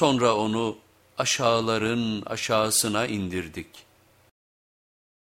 Sonra onu aşağıların aşağısına indirdik.